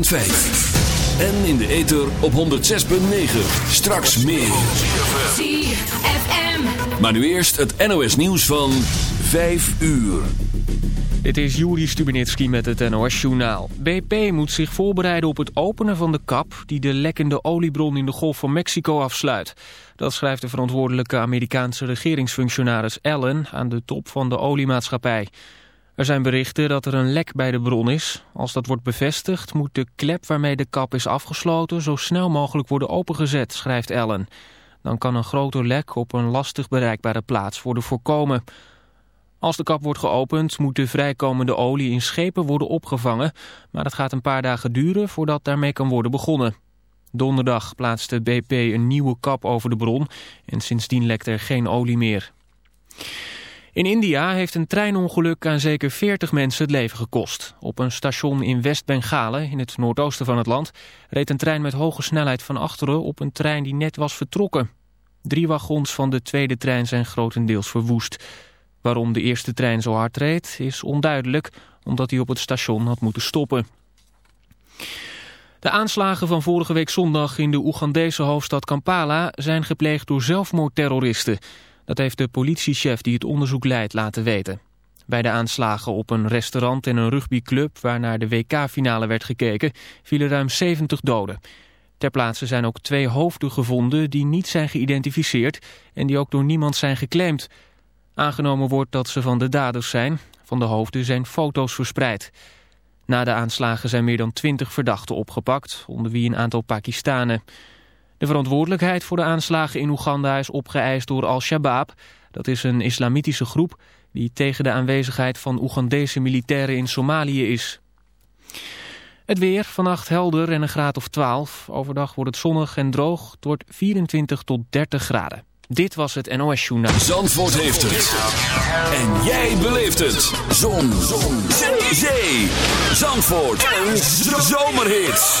En in de ether op 106.9. Straks meer. ZFM. Maar nu eerst het NOS nieuws van 5 uur. Dit is Juri Stubenitski met het NOS-journaal. BP moet zich voorbereiden op het openen van de kap... die de lekkende oliebron in de Golf van Mexico afsluit. Dat schrijft de verantwoordelijke Amerikaanse regeringsfunctionaris Allen... aan de top van de oliemaatschappij. Er zijn berichten dat er een lek bij de bron is. Als dat wordt bevestigd moet de klep waarmee de kap is afgesloten... zo snel mogelijk worden opengezet, schrijft Allen. Dan kan een groter lek op een lastig bereikbare plaats worden voorkomen... Als de kap wordt geopend moet de vrijkomende olie in schepen worden opgevangen, maar het gaat een paar dagen duren voordat daarmee kan worden begonnen. Donderdag plaatste BP een nieuwe kap over de bron en sindsdien lekt er geen olie meer. In India heeft een treinongeluk aan zeker 40 mensen het leven gekost. Op een station in West-Bengalen, in het noordoosten van het land, reed een trein met hoge snelheid van achteren op een trein die net was vertrokken. Drie wagons van de tweede trein zijn grotendeels verwoest. Waarom de eerste trein zo hard reed is onduidelijk, omdat hij op het station had moeten stoppen. De aanslagen van vorige week zondag in de Oegandese hoofdstad Kampala zijn gepleegd door zelfmoordterroristen. Dat heeft de politiechef die het onderzoek leidt laten weten. Bij de aanslagen op een restaurant en een rugbyclub waar naar de WK-finale werd gekeken vielen ruim 70 doden. Ter plaatse zijn ook twee hoofden gevonden die niet zijn geïdentificeerd en die ook door niemand zijn geclaimd. Aangenomen wordt dat ze van de daders zijn. Van de hoofden zijn foto's verspreid. Na de aanslagen zijn meer dan twintig verdachten opgepakt, onder wie een aantal Pakistanen. De verantwoordelijkheid voor de aanslagen in Oeganda is opgeëist door Al-Shabaab. Dat is een islamitische groep die tegen de aanwezigheid van Oegandese militairen in Somalië is. Het weer, vannacht helder en een graad of 12. Overdag wordt het zonnig en droog. Het wordt 24 tot 30 graden. Dit was het NOS Journaal. Zandvoort heeft het. En jij beleeft het. Zon. Zon. Zee. Zee. Zandvoort. Een zomerhit.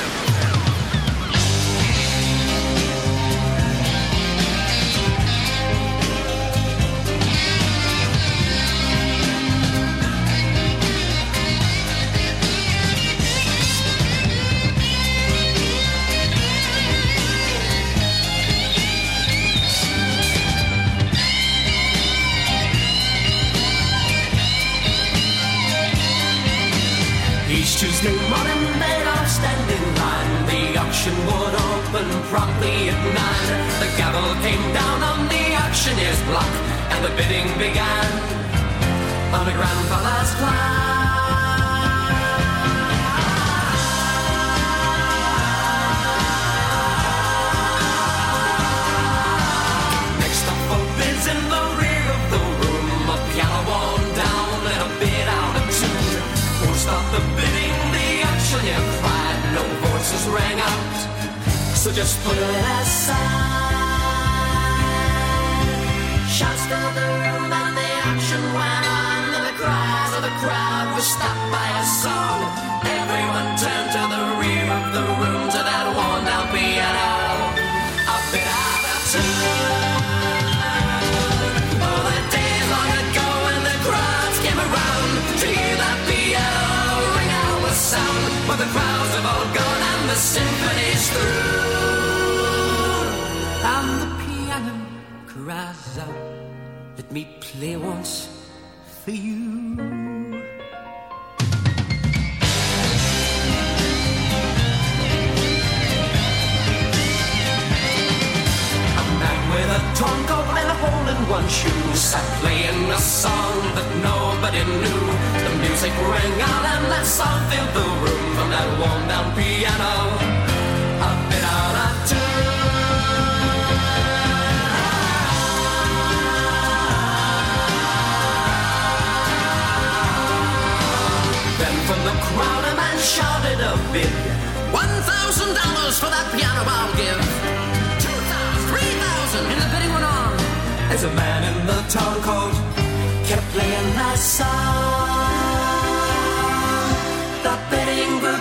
Rang out and that song filled the room from that worn down piano. A bit out of tune. Then from the crowd a man shouted a bid. One thousand dollars for that piano I'll give. Two thousand, three thousand, and the bidding went on. As a man in the town coat kept playing that song.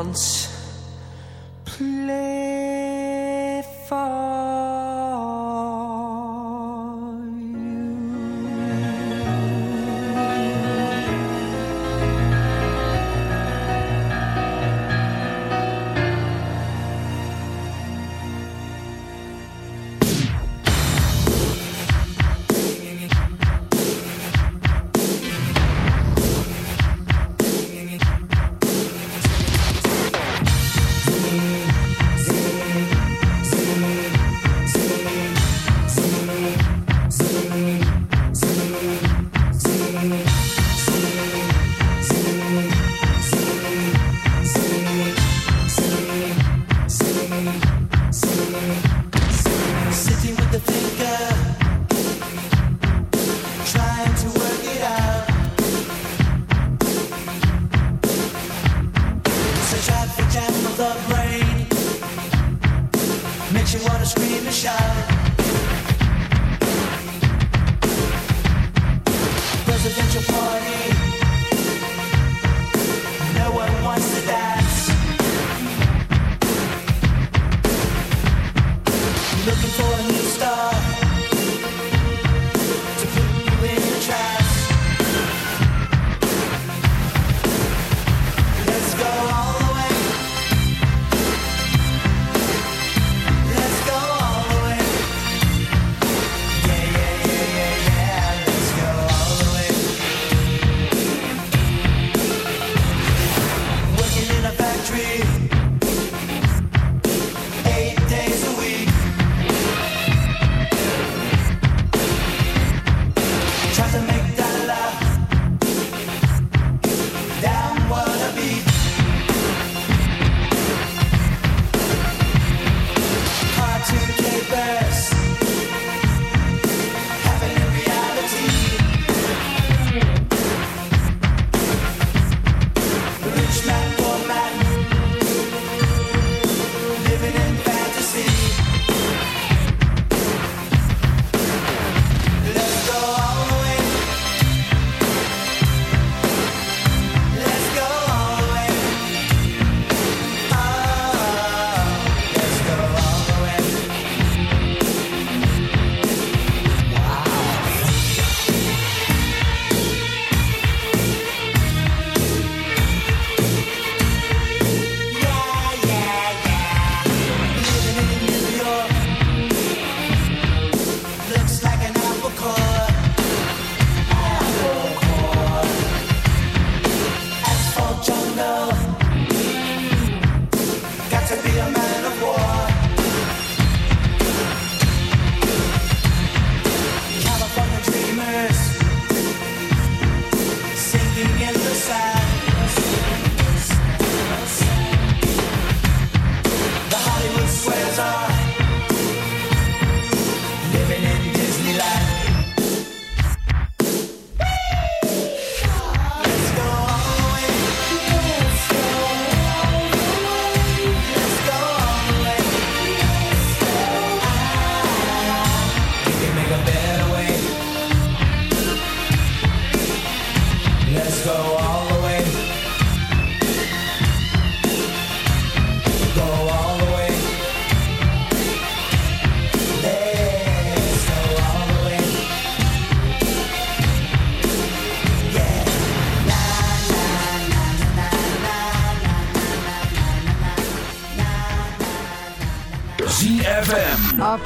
Once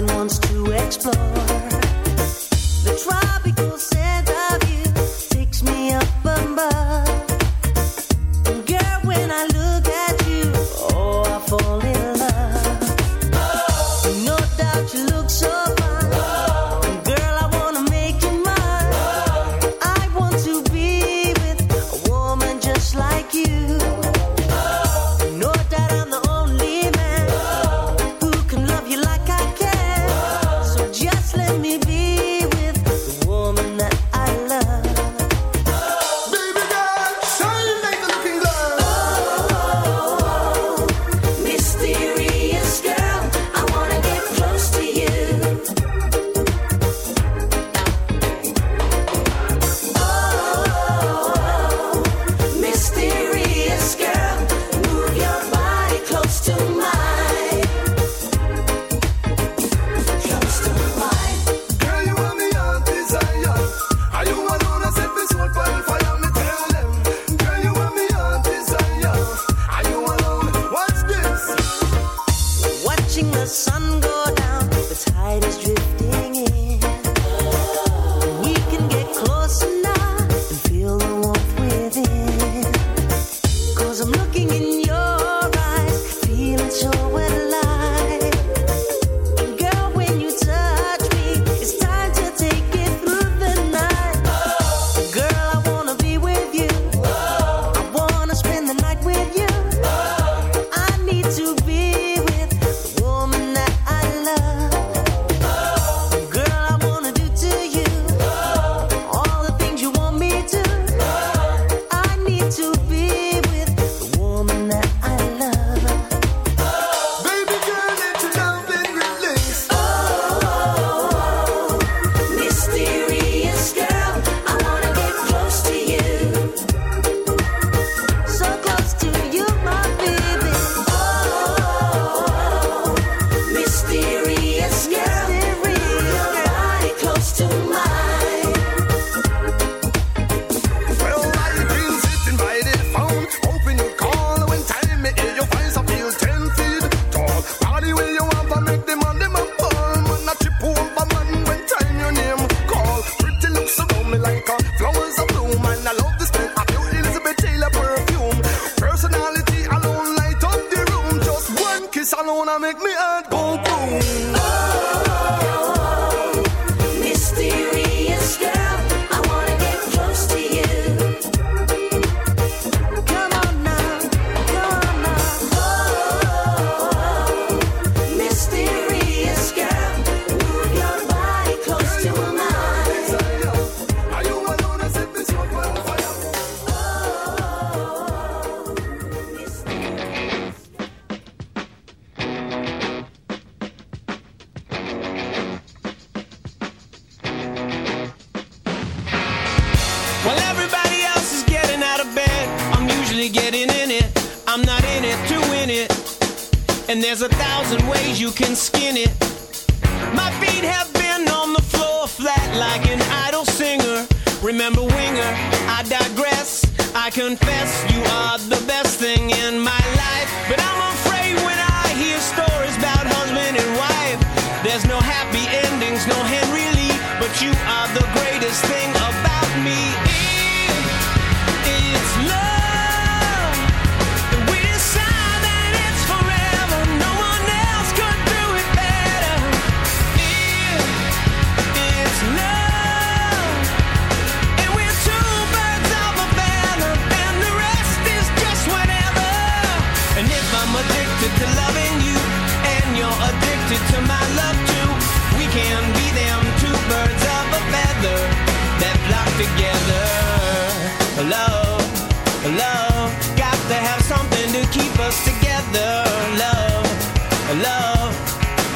mind wants to explore. economic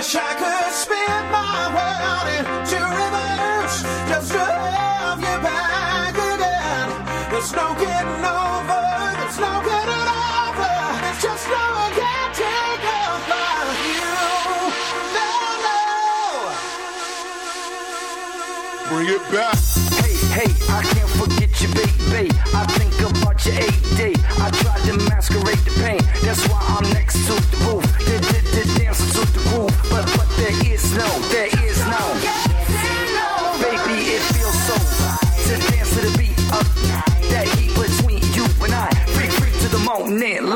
wish I could spin my world into reverse just to have you back again. There's no getting over, there's no getting over, it's just no getting over you. No, no. Bring it back. Hey, hey, I can't forget you, baby. I think about your 8 day. I tried to masquerade the pain. net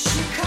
she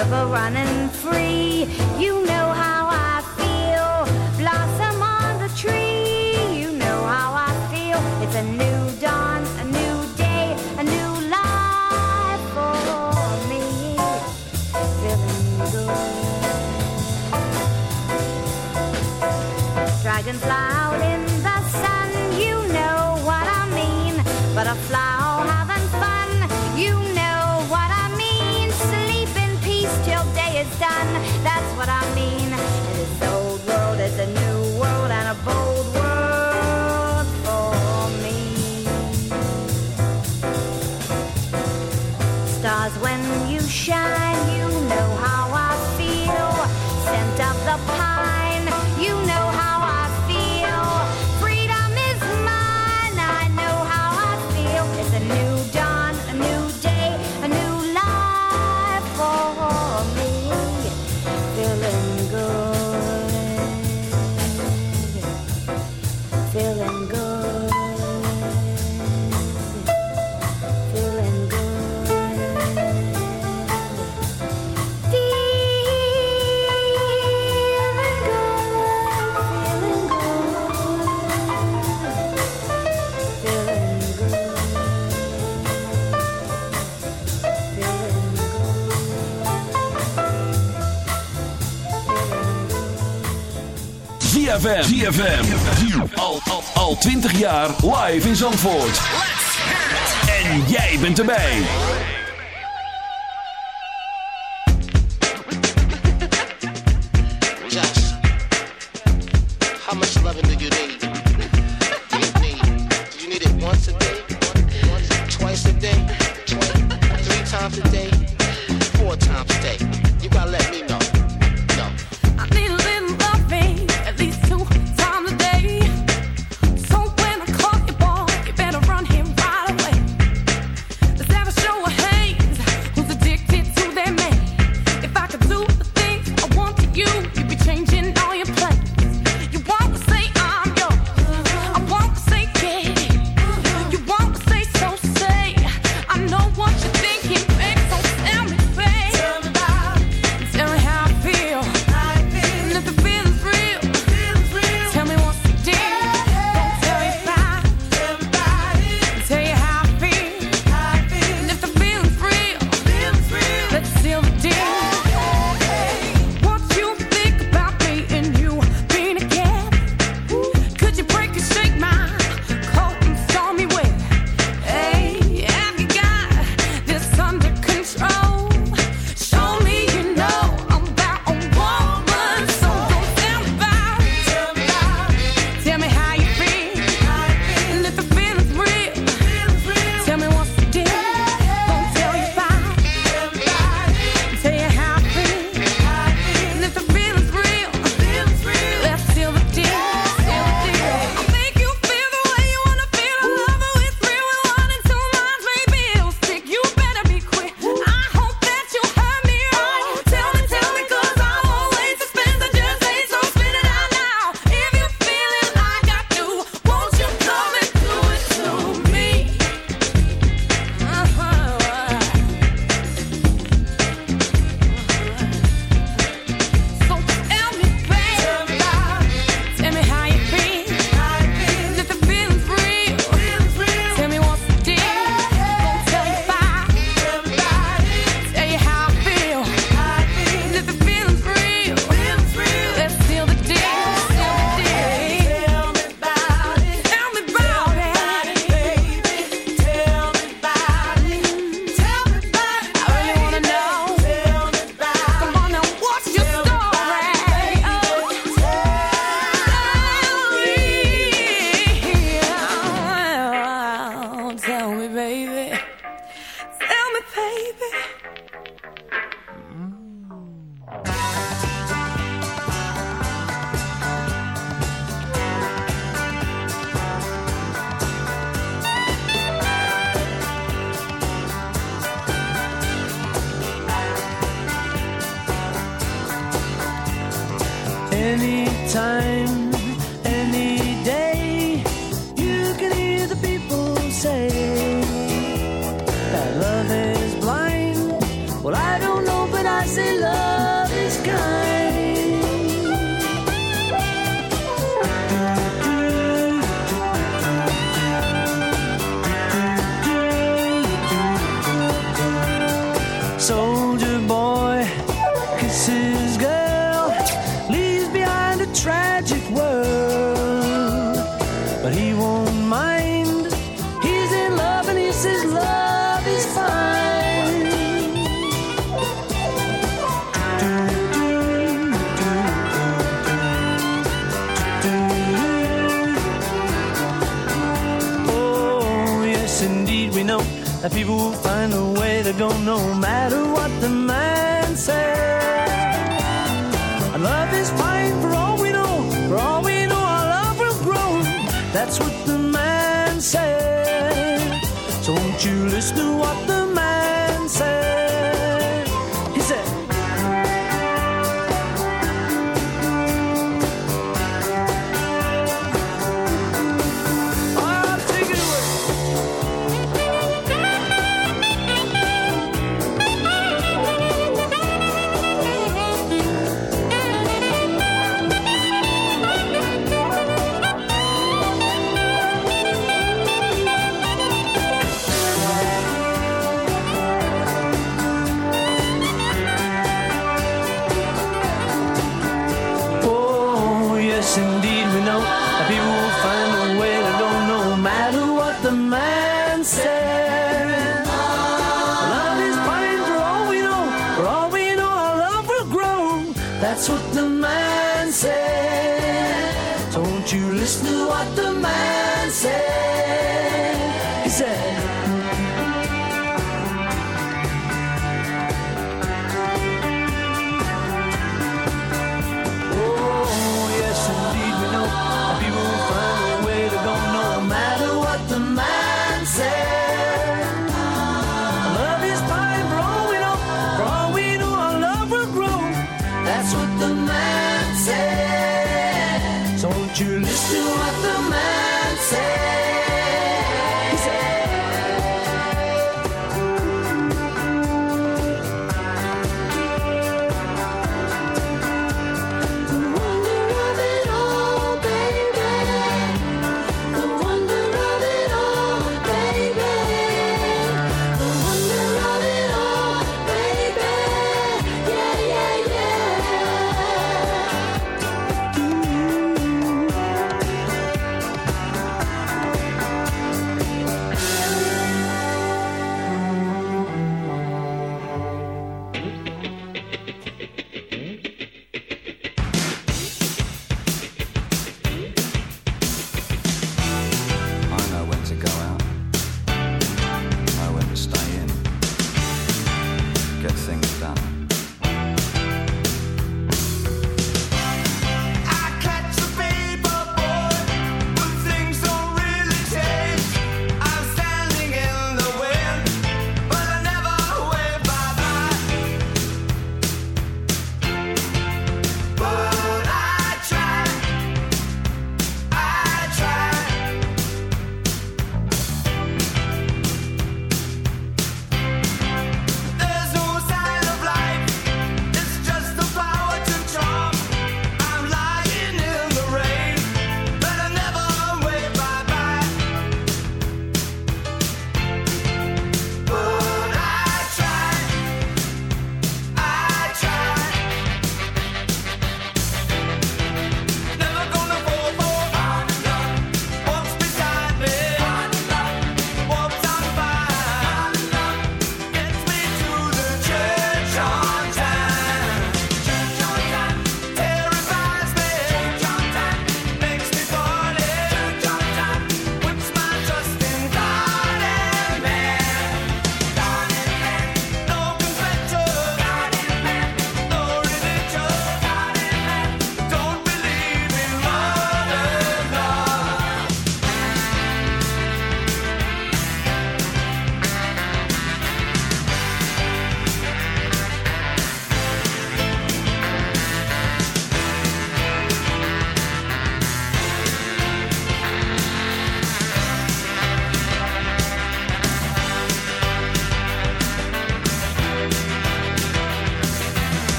river running free. You ZFM. ZFM. Al, al, al 20 jaar live in Zandvoort. En jij bent erbij. A day? Three times a day? Four times a day? You gotta let me don't know That's what the man said. So won't you listen to what the man said?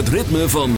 Het ritme van